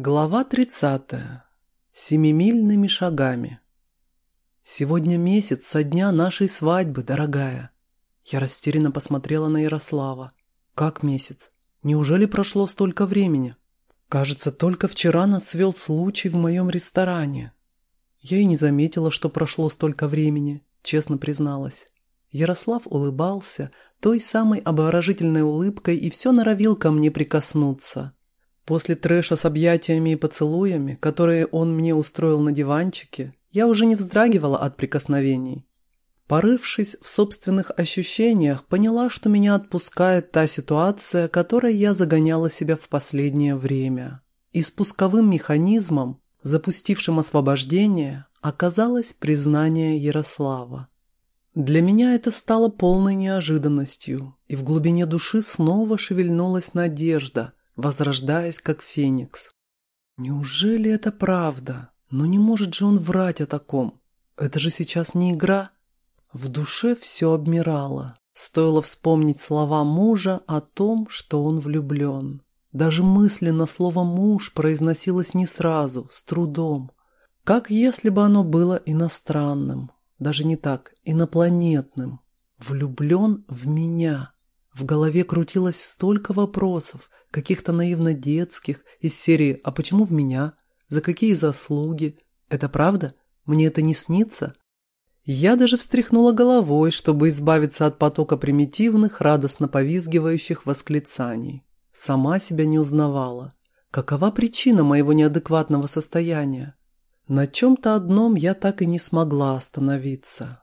Глава 30. Семимильными шагами. «Сегодня месяц со дня нашей свадьбы, дорогая». Я растерянно посмотрела на Ярослава. «Как месяц? Неужели прошло столько времени? Кажется, только вчера нас свел случай в моем ресторане». Я и не заметила, что прошло столько времени, честно призналась. Ярослав улыбался той самой обворожительной улыбкой и все норовил ко мне прикоснуться – После трэша с объятиями и поцелуями, которые он мне устроил на диванчике, я уже не вздрагивала от прикосновений. Порывшись в собственных ощущениях, поняла, что меня отпускает та ситуация, которой я загоняла себя в последнее время. И спусковым механизмом, запустившим освобождение, оказалось признание Ярослава. Для меня это стало полной неожиданностью, и в глубине души снова шевельнулась надежда – возрождаясь как феникс. Неужели это правда? Но не может же он врать о таком. Это же сейчас не игра. В душе все обмирало. Стоило вспомнить слова мужа о том, что он влюблен. Даже мысленно слово «муж» произносилось не сразу, с трудом. Как если бы оно было иностранным. Даже не так, инопланетным. Влюблен в меня. В голове крутилось столько вопросов, каких-то наивно детских, из серии «А почему в меня? За какие заслуги? Это правда? Мне это не снится?» Я даже встряхнула головой, чтобы избавиться от потока примитивных, радостно повизгивающих восклицаний. Сама себя не узнавала. Какова причина моего неадекватного состояния? На чем-то одном я так и не смогла остановиться.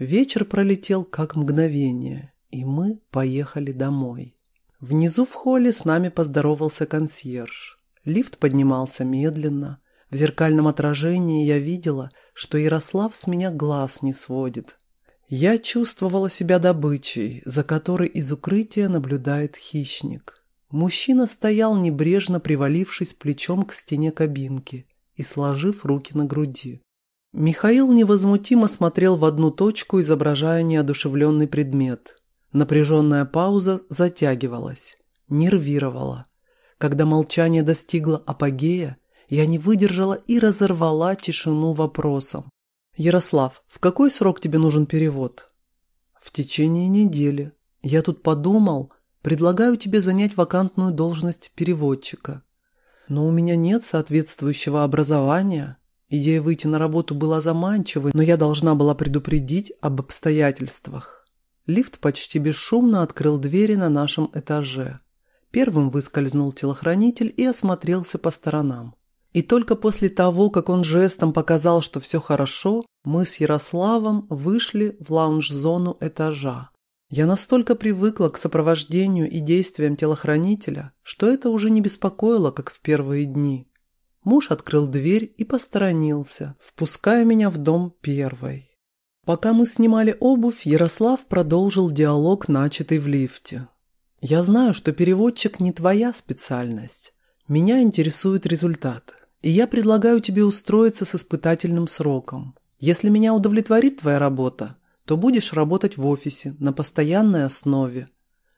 Вечер пролетел как мгновение, и мы поехали домой. Внизу в холле с нами поздоровался консьерж. Лифт поднимался медленно. В зеркальном отражении я видела, что Ярослав с меня глаз не сводит. Я чувствовала себя добычей, за которой из укрытия наблюдает хищник. Мужчина стоял небрежно привалившись плечом к стене кабинки и сложив руки на груди. Михаил невозмутимо смотрел в одну точку, изображая неодушевленный предмет – Напряженная пауза затягивалась, нервировала. Когда молчание достигло апогея, я не выдержала и разорвала тишину вопросом. «Ярослав, в какой срок тебе нужен перевод?» «В течение недели. Я тут подумал, предлагаю тебе занять вакантную должность переводчика. Но у меня нет соответствующего образования. Идея выйти на работу была заманчивой, но я должна была предупредить об обстоятельствах. Лифт почти бесшумно открыл двери на нашем этаже. Первым выскользнул телохранитель и осмотрелся по сторонам. И только после того, как он жестом показал, что все хорошо, мы с Ярославом вышли в лаунж-зону этажа. Я настолько привыкла к сопровождению и действиям телохранителя, что это уже не беспокоило, как в первые дни. Муж открыл дверь и посторонился, впуская меня в дом первой. Пока мы снимали обувь, Ярослав продолжил диалог, начатый в лифте. «Я знаю, что переводчик не твоя специальность. Меня интересует результат, и я предлагаю тебе устроиться с испытательным сроком. Если меня удовлетворит твоя работа, то будешь работать в офисе на постоянной основе.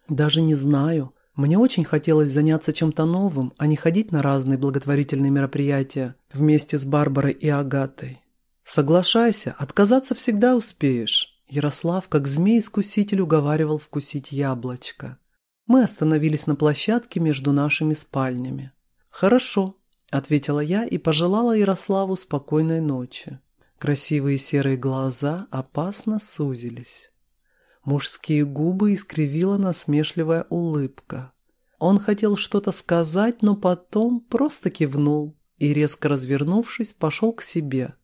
Даже не знаю. Мне очень хотелось заняться чем-то новым, а не ходить на разные благотворительные мероприятия вместе с Барбарой и Агатой. «Соглашайся, отказаться всегда успеешь». Ярослав, как змей-искуситель, уговаривал вкусить яблочко. Мы остановились на площадке между нашими спальнями. «Хорошо», — ответила я и пожелала Ярославу спокойной ночи. Красивые серые глаза опасно сузились. Мужские губы искривила насмешливая улыбка. Он хотел что-то сказать, но потом просто кивнул и, резко развернувшись, пошел к себе —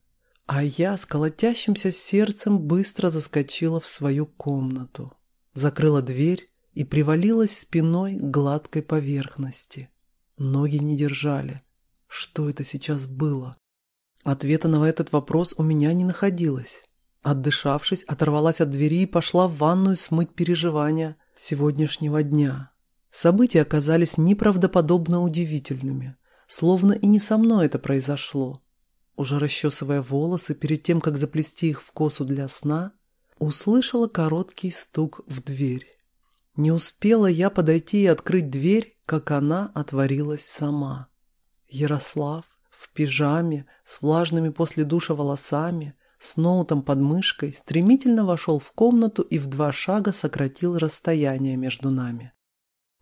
а я с колотящимся сердцем быстро заскочила в свою комнату, закрыла дверь и привалилась спиной к гладкой поверхности. Ноги не держали. Что это сейчас было? Ответа на этот вопрос у меня не находилось. Отдышавшись, оторвалась от двери и пошла в ванную смыть переживания сегодняшнего дня. События оказались неправдоподобно удивительными, словно и не со мной это произошло. Уже расчесывая волосы перед тем, как заплести их в косу для сна, услышала короткий стук в дверь. Не успела я подойти и открыть дверь, как она отворилась сама. Ярослав в пижаме, с влажными после душа волосами, с ноутом под мышкой, стремительно вошел в комнату и в два шага сократил расстояние между нами.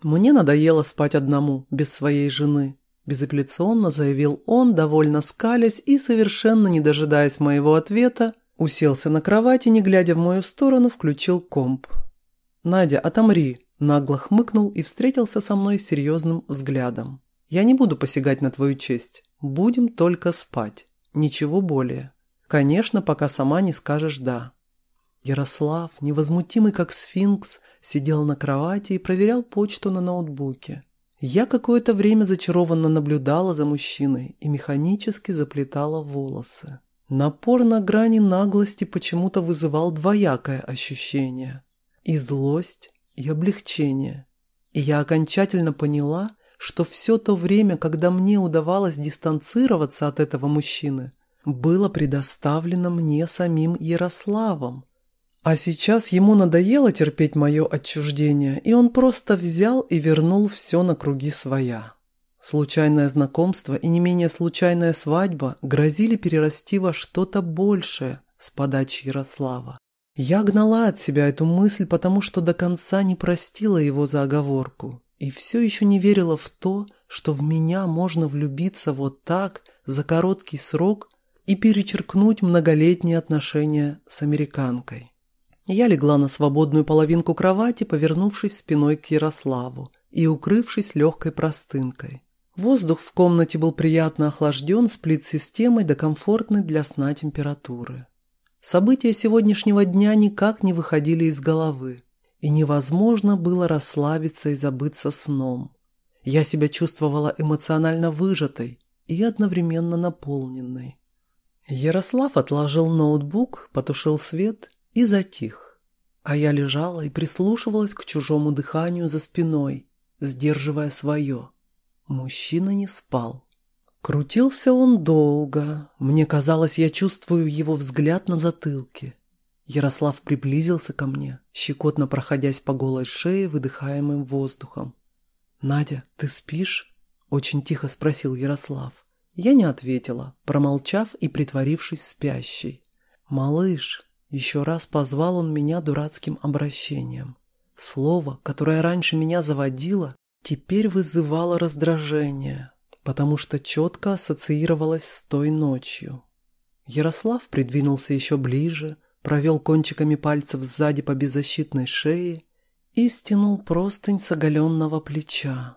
«Мне надоело спать одному, без своей жены», – безапелляционно заявил он, довольно скалясь и, совершенно не дожидаясь моего ответа, уселся на кровати, не глядя в мою сторону, включил комп. «Надя, отомри», – нагло хмыкнул и встретился со мной серьезным взглядом. «Я не буду посягать на твою честь. Будем только спать. Ничего более. Конечно, пока сама не скажешь «да». Ярослав, невозмутимый как сфинкс, сидел на кровати и проверял почту на ноутбуке. Я какое-то время зачарованно наблюдала за мужчиной и механически заплетала волосы. Напор на грани наглости почему-то вызывал двоякое ощущение. И злость, и облегчение. И я окончательно поняла, что все то время, когда мне удавалось дистанцироваться от этого мужчины, было предоставлено мне самим Ярославом. А сейчас ему надоело терпеть мое отчуждение, и он просто взял и вернул все на круги своя. Случайное знакомство и не менее случайная свадьба грозили перерасти во что-то большее с подачи Ярослава. Я гнала от себя эту мысль, потому что до конца не простила его за оговорку и все еще не верила в то, что в меня можно влюбиться вот так, за короткий срок, и перечеркнуть многолетние отношения с американкой. Я легла на свободную половинку кровати, повернувшись спиной к Ярославу и укрывшись легкой простынкой. Воздух в комнате был приятно охлажден сплит-системой до комфортной для сна температуры. События сегодняшнего дня никак не выходили из головы, и невозможно было расслабиться и забыться сном. Я себя чувствовала эмоционально выжатой и одновременно наполненной. Ярослав отложил ноутбук, потушил свет и затих. А я лежала и прислушивалась к чужому дыханию за спиной, сдерживая свое. Мужчина не спал. Крутился он долго. Мне казалось, я чувствую его взгляд на затылке. Ярослав приблизился ко мне, щекотно проходясь по голой шее, выдыхаемым воздухом. «Надя, ты спишь?» – очень тихо спросил Ярослав. Я не ответила, промолчав и притворившись спящей. «Малыш, еще раз позвал он меня дурацким обращением. Слово, которое раньше меня заводило, теперь вызывало раздражение, потому что четко ассоциировалось с той ночью. Ярослав придвинулся еще ближе, провел кончиками пальцев сзади по беззащитной шее и стянул простынь с оголенного плеча.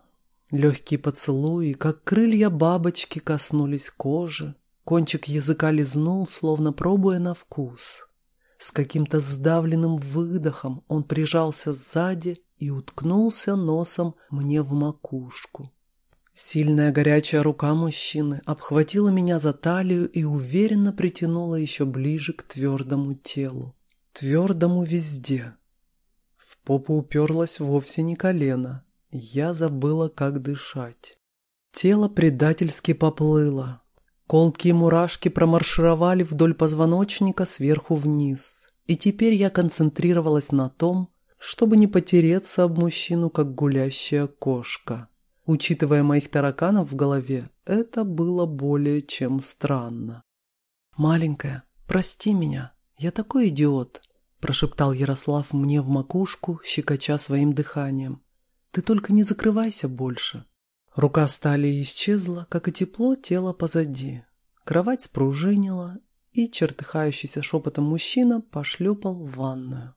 Легкие поцелуи, как крылья бабочки, коснулись кожи, кончик языка лизнул, словно пробуя на вкус. С каким-то сдавленным выдохом он прижался сзади и уткнулся носом мне в макушку. Сильная горячая рука мужчины обхватила меня за талию и уверенно притянула еще ближе к твердому телу. Твердому везде. В попу уперлась вовсе не колено. Я забыла, как дышать. Тело предательски поплыло, Колкие мурашки промаршировали вдоль позвоночника сверху вниз, и теперь я концентрировалась на том, чтобы не потереться об мужчину, как гулящая кошка. Учитывая моих тараканов в голове, это было более чем странно. «Маленькая, прости меня, я такой идиот», – прошептал Ярослав мне в макушку, щекоча своим дыханием. «Ты только не закрывайся больше». Рука стали исчезла, как и тепло тела позади. Кровать спружинила, и чертыхающийся шепотом мужчина пошлепал в ванную.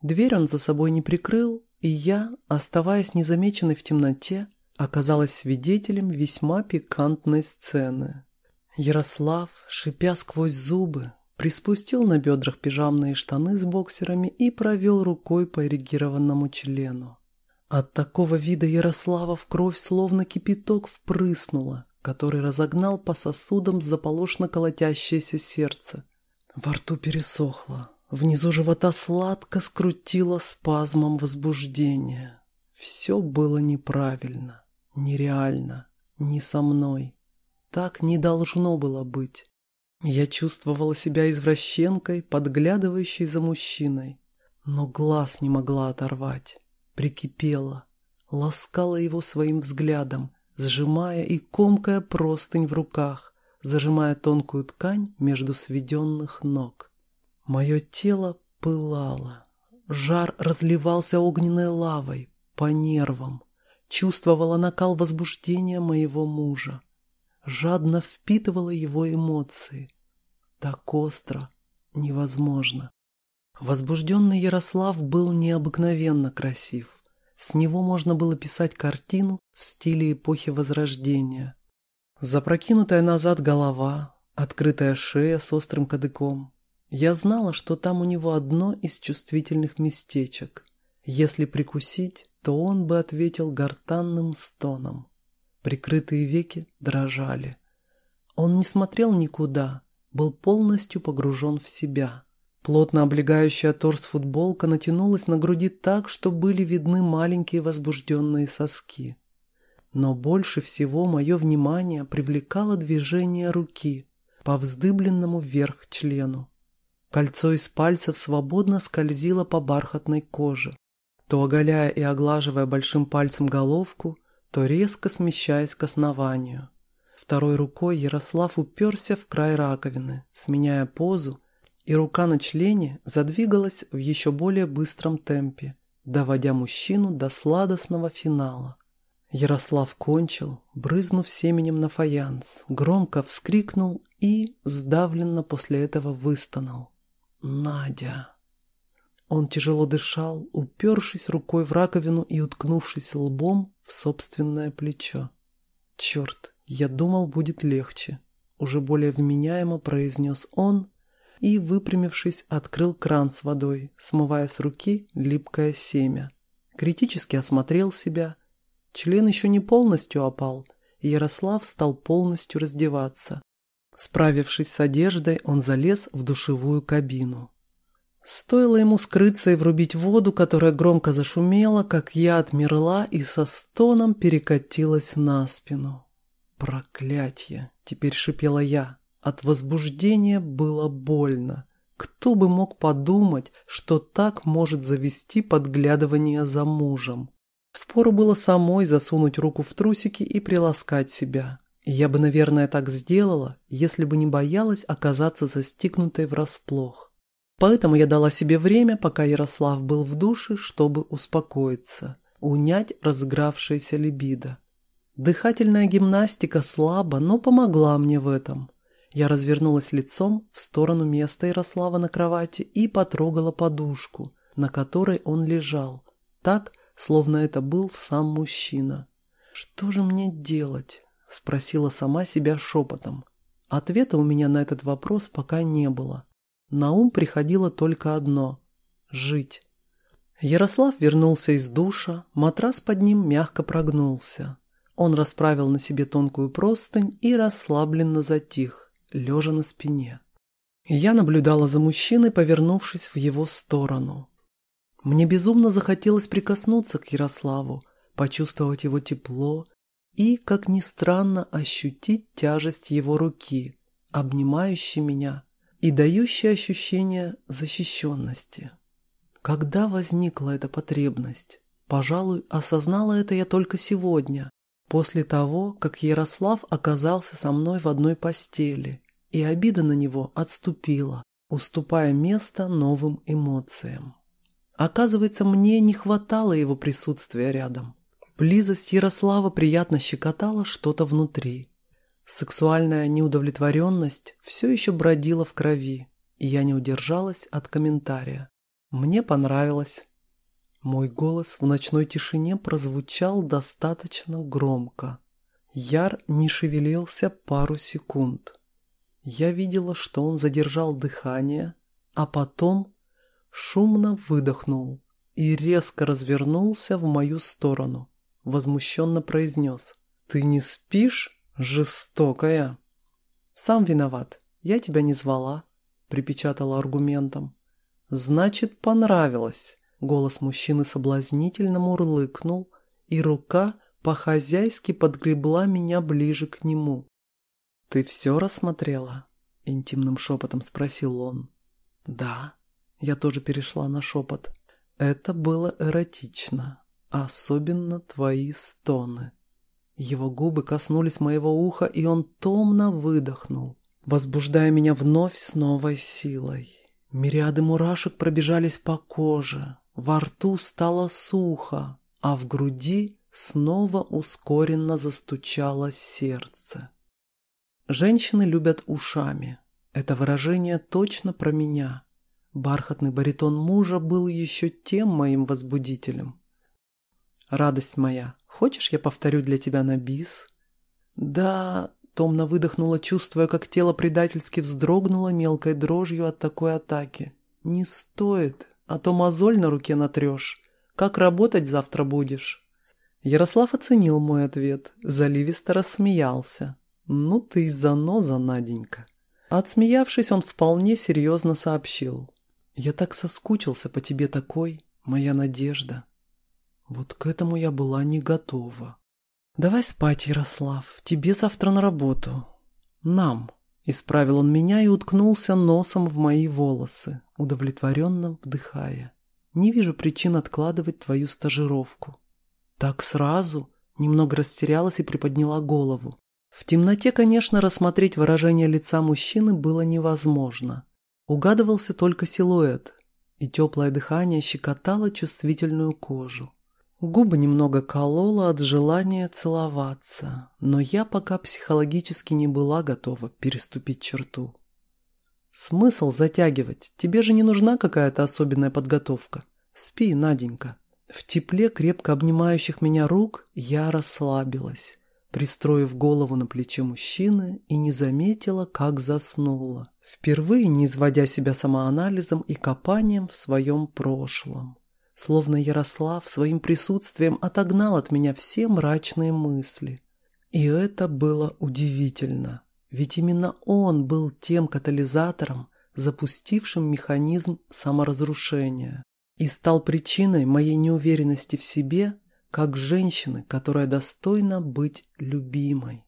Дверь он за собой не прикрыл, и я, оставаясь незамеченной в темноте, оказалась свидетелем весьма пикантной сцены. Ярослав, шипя сквозь зубы, приспустил на бедрах пижамные штаны с боксерами и провел рукой по эрегированному члену. От такого вида Ярослава в кровь словно кипяток впрыснуло, который разогнал по сосудам заполошно колотящееся сердце. Во рту пересохло, внизу живота сладко скрутило спазмом возбуждения. Все было неправильно, нереально, не со мной. Так не должно было быть. Я чувствовала себя извращенкой, подглядывающей за мужчиной, но глаз не могла оторвать прикипела, ласкала его своим взглядом, сжимая и комкая простынь в руках, зажимая тонкую ткань между сведенных ног. Мое тело пылало. Жар разливался огненной лавой по нервам. Чувствовала накал возбуждения моего мужа. Жадно впитывала его эмоции. Так остро, невозможно. Возбужденный Ярослав был необыкновенно красив. С него можно было писать картину в стиле эпохи Возрождения. Запрокинутая назад голова, открытая шея с острым кадыком. Я знала, что там у него одно из чувствительных местечек. Если прикусить, то он бы ответил гортанным стоном. Прикрытые веки дрожали. Он не смотрел никуда, был полностью погружен в себя. Плотно облегающая торс футболка натянулась на груди так, что были видны маленькие возбужденные соски. Но больше всего мое внимание привлекало движение руки по вздыбленному вверх члену. Кольцо из пальцев свободно скользило по бархатной коже, то оголяя и оглаживая большим пальцем головку, то резко смещаясь к основанию. Второй рукой Ярослав уперся в край раковины, сменяя позу и рука на члене задвигалась в еще более быстром темпе, доводя мужчину до сладостного финала. Ярослав кончил, брызнув семенем на фаянс, громко вскрикнул и, сдавленно после этого, выстонал. «Надя!» Он тяжело дышал, упершись рукой в раковину и уткнувшись лбом в собственное плечо. «Черт, я думал, будет легче», — уже более вменяемо произнес он, и, выпрямившись, открыл кран с водой, смывая с руки липкое семя. Критически осмотрел себя. Член еще не полностью опал, Ярослав стал полностью раздеваться. Справившись с одеждой, он залез в душевую кабину. Стоило ему скрыться и врубить воду, которая громко зашумела, как я отмерла и со стоном перекатилась на спину. «Проклятье!» — теперь шипела я. От возбуждения было больно. Кто бы мог подумать, что так может завести подглядывание за мужем. Впору было самой засунуть руку в трусики и приласкать себя. я бы, наверное, так сделала, если бы не боялась оказаться застигнутой врасплох. Поэтому я дала себе время, пока Ярослав был в душе, чтобы успокоиться, унять разыгравшееся либидо. Дыхательная гимнастика слабо, но помогла мне в этом. Я развернулась лицом в сторону места Ярослава на кровати и потрогала подушку, на которой он лежал, так, словно это был сам мужчина. «Что же мне делать?» – спросила сама себя шепотом. Ответа у меня на этот вопрос пока не было. На ум приходило только одно – жить. Ярослав вернулся из душа, матрас под ним мягко прогнулся. Он расправил на себе тонкую простынь и расслабленно затих лежа на спине. Я наблюдала за мужчиной, повернувшись в его сторону. Мне безумно захотелось прикоснуться к Ярославу, почувствовать его тепло и, как ни странно, ощутить тяжесть его руки, обнимающей меня и дающей ощущение защищенности. Когда возникла эта потребность? Пожалуй, осознала это я только сегодня, после того, как Ярослав оказался со мной в одной постели, и обида на него отступила, уступая место новым эмоциям. Оказывается, мне не хватало его присутствия рядом. Близость Ярослава приятно щекотала что-то внутри. Сексуальная неудовлетворенность все еще бродила в крови, и я не удержалась от комментария. Мне понравилось. Мой голос в ночной тишине прозвучал достаточно громко. Яр не шевелился пару секунд. Я видела, что он задержал дыхание, а потом шумно выдохнул и резко развернулся в мою сторону. Возмущенно произнес. «Ты не спишь, жестокая?» «Сам виноват. Я тебя не звала», — припечатала аргументом. «Значит, понравилось». Голос мужчины соблазнительно мурлыкнул, и рука по-хозяйски подгребла меня ближе к нему. «Ты все рассмотрела?» — интимным шепотом спросил он. «Да». Я тоже перешла на шепот. «Это было эротично. Особенно твои стоны». Его губы коснулись моего уха, и он томно выдохнул, возбуждая меня вновь с новой силой. Мириады мурашек пробежались по коже, во рту стало сухо, а в груди снова ускоренно застучало сердце. Женщины любят ушами. Это выражение точно про меня. Бархатный баритон мужа был еще тем моим возбудителем. «Радость моя, хочешь, я повторю для тебя на бис?» «Да...» — томно выдохнула, чувствуя, как тело предательски вздрогнуло мелкой дрожью от такой атаки. «Не стоит, а то мозоль на руке натрешь. Как работать завтра будешь?» Ярослав оценил мой ответ, заливисто рассмеялся. «Ну ты и заноза, Наденька». Отсмеявшись, он вполне серьезно сообщил. «Я так соскучился по тебе такой, моя надежда». Вот к этому я была не готова. «Давай спать, Ярослав, тебе завтра на работу». «Нам», — исправил он меня и уткнулся носом в мои волосы, удовлетворенно вдыхая. «Не вижу причин откладывать твою стажировку». «Так сразу?» — немного растерялась и приподняла голову. В темноте, конечно, рассмотреть выражение лица мужчины было невозможно. Угадывался только силуэт, и теплое дыхание щекотало чувствительную кожу. Губы немного кололо от желания целоваться, но я пока психологически не была готова переступить черту. Смысл затягивать? Тебе же не нужна какая-то особенная подготовка. Спи, Наденька. В тепле крепко обнимающих меня рук я расслабилась пристроив голову на плече мужчины и не заметила, как заснула, впервые не изводя себя самоанализом и копанием в своем прошлом. Словно Ярослав своим присутствием отогнал от меня все мрачные мысли. И это было удивительно, ведь именно он был тем катализатором, запустившим механизм саморазрушения, и стал причиной моей неуверенности в себе как женщины, которая достойна быть любимой.